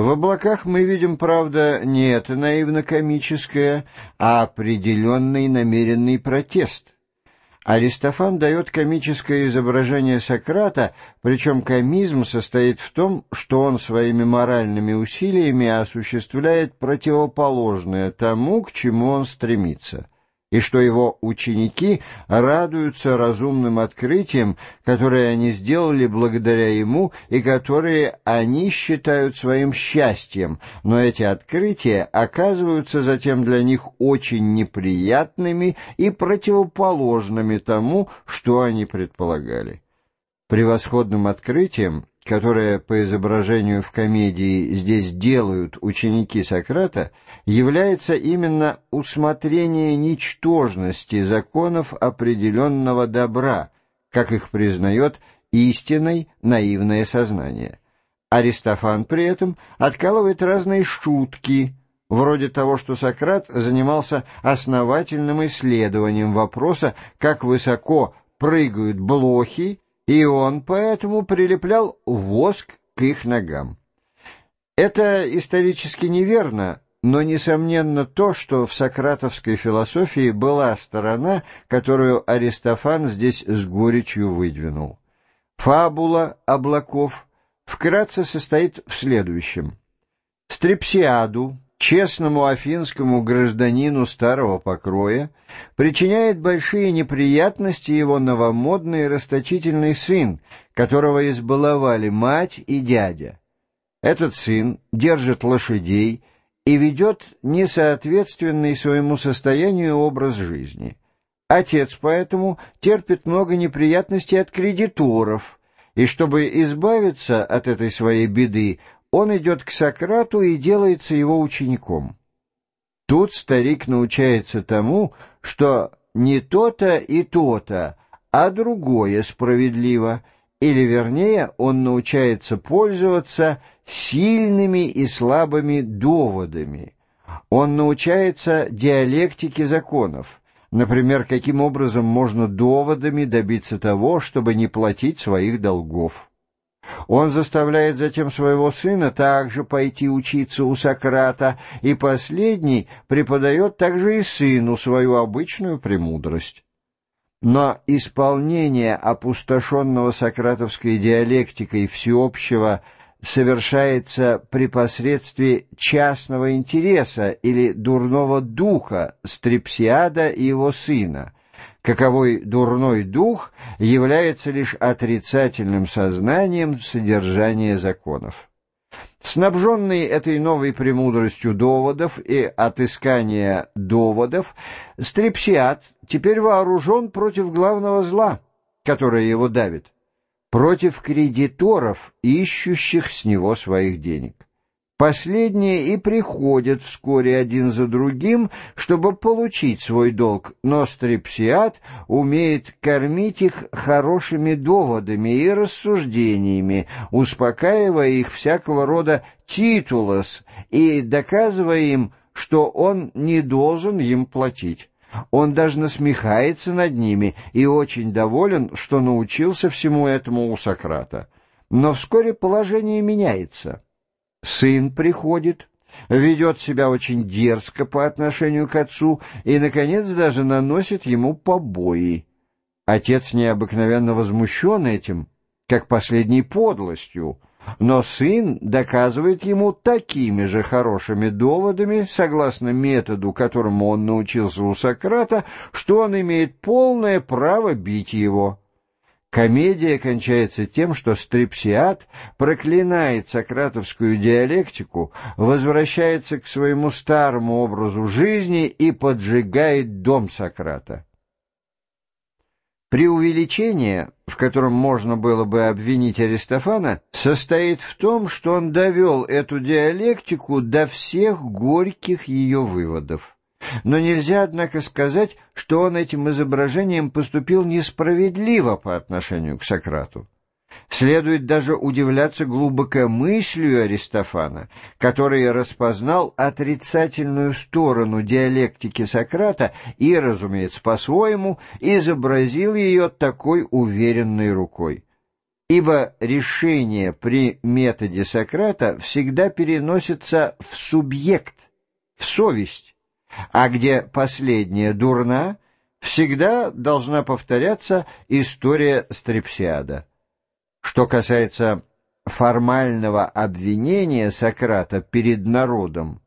В облаках мы видим, правда, не это наивно-комическое, а определенный намеренный протест. Аристофан дает комическое изображение Сократа, причем комизм состоит в том, что он своими моральными усилиями осуществляет противоположное тому, к чему он стремится и что его ученики радуются разумным открытиям, которые они сделали благодаря ему и которые они считают своим счастьем, но эти открытия оказываются затем для них очень неприятными и противоположными тому, что они предполагали. Превосходным открытием которое по изображению в комедии здесь делают ученики Сократа, является именно усмотрение ничтожности законов определенного добра, как их признает истинной наивное сознание. Аристофан при этом откалывает разные шутки, вроде того, что Сократ занимался основательным исследованием вопроса, как высоко прыгают блохи, и он поэтому прилеплял воск к их ногам. Это исторически неверно, но несомненно то, что в сократовской философии была сторона, которую Аристофан здесь с горечью выдвинул. Фабула облаков вкратце состоит в следующем. Стрепсиаду, честному афинскому гражданину старого покроя причиняет большие неприятности его новомодный расточительный сын, которого избаловали мать и дядя. Этот сын держит лошадей и ведет несоответственный своему состоянию образ жизни. Отец поэтому терпит много неприятностей от кредиторов, и чтобы избавиться от этой своей беды, он идет к Сократу и делается его учеником. Тут старик научается тому, что не то-то и то-то, а другое справедливо, или, вернее, он научается пользоваться сильными и слабыми доводами. Он научается диалектике законов, например, каким образом можно доводами добиться того, чтобы не платить своих долгов. Он заставляет затем своего сына также пойти учиться у Сократа, и последний преподает также и сыну свою обычную премудрость. Но исполнение опустошенного сократовской диалектикой всеобщего совершается при посредстве частного интереса или дурного духа Стрепсиада и его сына – каковой дурной дух является лишь отрицательным сознанием содержания законов. Снабженный этой новой премудростью доводов и отыскания доводов, Стрепсиад теперь вооружен против главного зла, которое его давит, против кредиторов, ищущих с него своих денег. Последние и приходят вскоре один за другим, чтобы получить свой долг, но стрепсиат умеет кормить их хорошими доводами и рассуждениями, успокаивая их всякого рода титулос и доказывая им, что он не должен им платить. Он даже насмехается над ними и очень доволен, что научился всему этому у Сократа. Но вскоре положение меняется. Сын приходит, ведет себя очень дерзко по отношению к отцу и, наконец, даже наносит ему побои. Отец необыкновенно возмущен этим, как последней подлостью, но сын доказывает ему такими же хорошими доводами, согласно методу, которому он научился у Сократа, что он имеет полное право бить его. Комедия кончается тем, что Стрипсиад проклинает сократовскую диалектику, возвращается к своему старому образу жизни и поджигает дом Сократа. Преувеличение, в котором можно было бы обвинить Аристофана, состоит в том, что он довел эту диалектику до всех горьких ее выводов. Но нельзя, однако, сказать, что он этим изображением поступил несправедливо по отношению к Сократу. Следует даже удивляться глубокомыслию Аристофана, который распознал отрицательную сторону диалектики Сократа и, разумеется, по-своему изобразил ее такой уверенной рукой. ибо решение при методе Сократа всегда переносится в субъект, в совесть, а где последняя дурна, всегда должна повторяться история Стрепсиада. Что касается формального обвинения Сократа перед народом,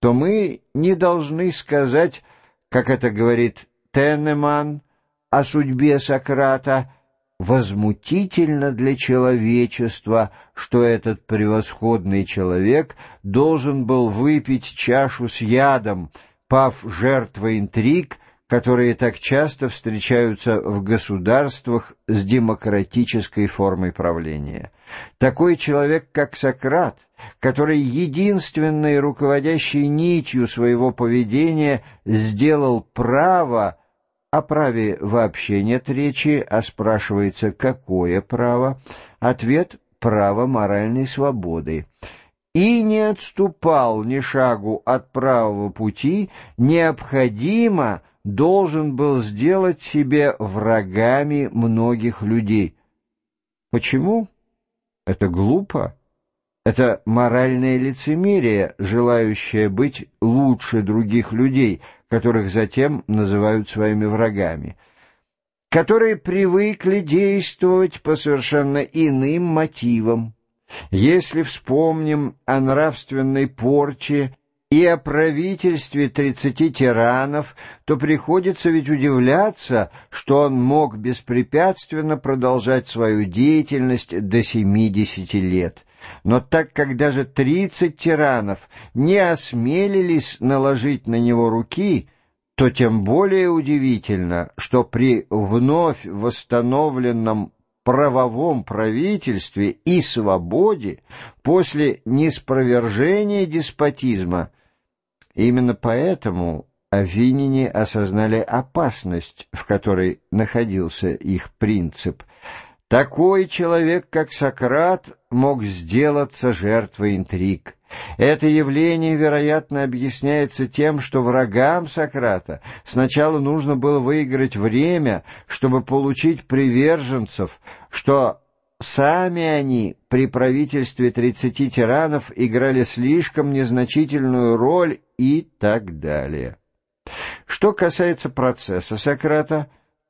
то мы не должны сказать, как это говорит Теннеман о судьбе Сократа, возмутительно для человечества, что этот превосходный человек должен был выпить чашу с ядом, пав жертвой интриг, которые так часто встречаются в государствах с демократической формой правления. Такой человек, как Сократ, который единственной руководящей нитью своего поведения сделал право, о праве вообще нет речи, а спрашивается, какое право? Ответ — право моральной свободы и не отступал ни шагу от правого пути, необходимо должен был сделать себе врагами многих людей. Почему? Это глупо. Это моральное лицемерие, желающее быть лучше других людей, которых затем называют своими врагами, которые привыкли действовать по совершенно иным мотивам. Если вспомним о нравственной порче и о правительстве тридцати тиранов, то приходится ведь удивляться, что он мог беспрепятственно продолжать свою деятельность до семидесяти лет. Но так как даже тридцать тиранов не осмелились наложить на него руки, то тем более удивительно, что при вновь восстановленном правовом правительстве и свободе после неспровержения деспотизма Именно поэтому Афиняне осознали опасность, в которой находился их принцип. Такой человек, как Сократ, мог сделаться жертвой интриг. Это явление, вероятно, объясняется тем, что врагам Сократа сначала нужно было выиграть время, чтобы получить приверженцев, что Сами они при правительстве тридцати тиранов играли слишком незначительную роль и так далее. Что касается процесса Сократа,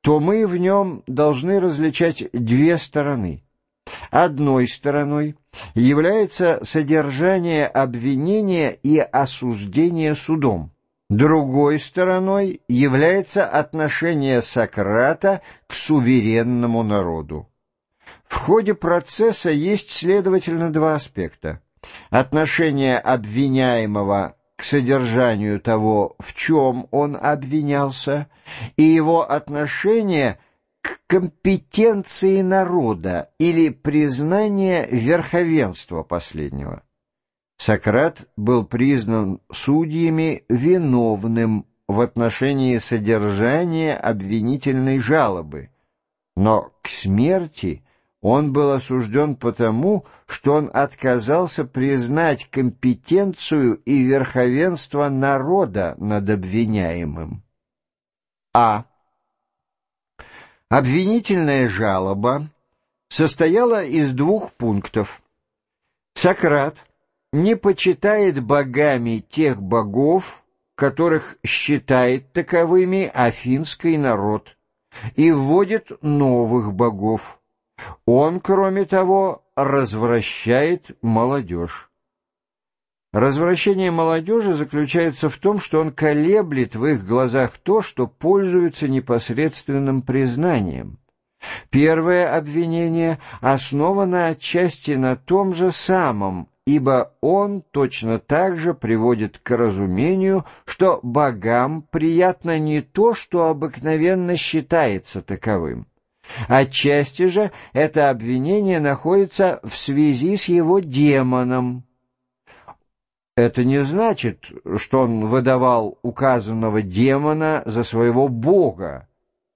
то мы в нем должны различать две стороны. Одной стороной является содержание обвинения и осуждения судом. Другой стороной является отношение Сократа к суверенному народу. В ходе процесса есть, следовательно, два аспекта. Отношение обвиняемого к содержанию того, в чем он обвинялся, и его отношение к компетенции народа или признание верховенства последнего. Сократ был признан судьями виновным в отношении содержания обвинительной жалобы, но к смерти – он был осужден потому, что он отказался признать компетенцию и верховенство народа над обвиняемым. А. Обвинительная жалоба состояла из двух пунктов. Сократ не почитает богами тех богов, которых считает таковыми афинский народ, и вводит новых богов он, кроме того, развращает молодежь. Развращение молодежи заключается в том, что он колеблет в их глазах то, что пользуется непосредственным признанием. Первое обвинение основано отчасти на том же самом, ибо он точно так же приводит к разумению, что богам приятно не то, что обыкновенно считается таковым. Отчасти же это обвинение находится в связи с его демоном. Это не значит, что он выдавал указанного демона за своего бога,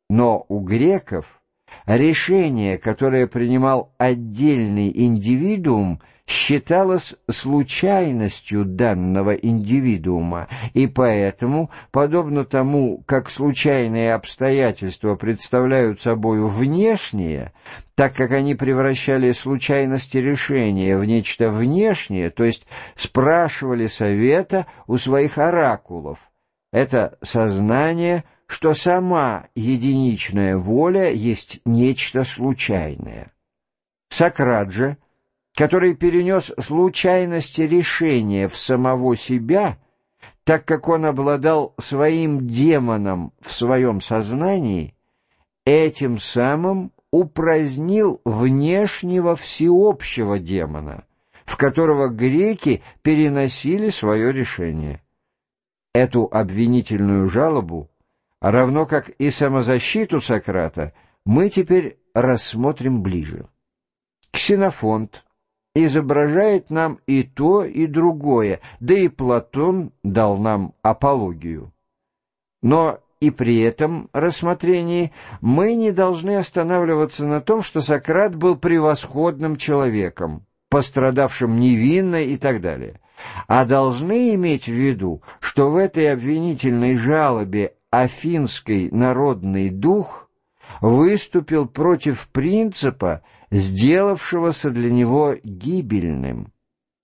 но у греков решение, которое принимал отдельный индивидуум, считалось случайностью данного индивидуума, и поэтому, подобно тому, как случайные обстоятельства представляют собою внешние, так как они превращали случайности решения в нечто внешнее, то есть спрашивали совета у своих оракулов. Это сознание, что сама единичная воля есть нечто случайное. Сократ же, который перенес случайности решения в самого себя, так как он обладал своим демоном в своем сознании, этим самым упразднил внешнего всеобщего демона, в которого греки переносили свое решение. Эту обвинительную жалобу, равно как и самозащиту Сократа, мы теперь рассмотрим ближе. Ксенофонт изображает нам и то, и другое, да и Платон дал нам апологию. Но и при этом рассмотрении мы не должны останавливаться на том, что Сократ был превосходным человеком, пострадавшим невинно и так далее, а должны иметь в виду, что в этой обвинительной жалобе афинский народный дух выступил против принципа, сделавшегося для него гибельным.